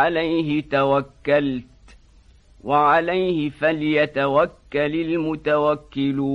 عليه توكلت وعليه فليتوكل المتوكلون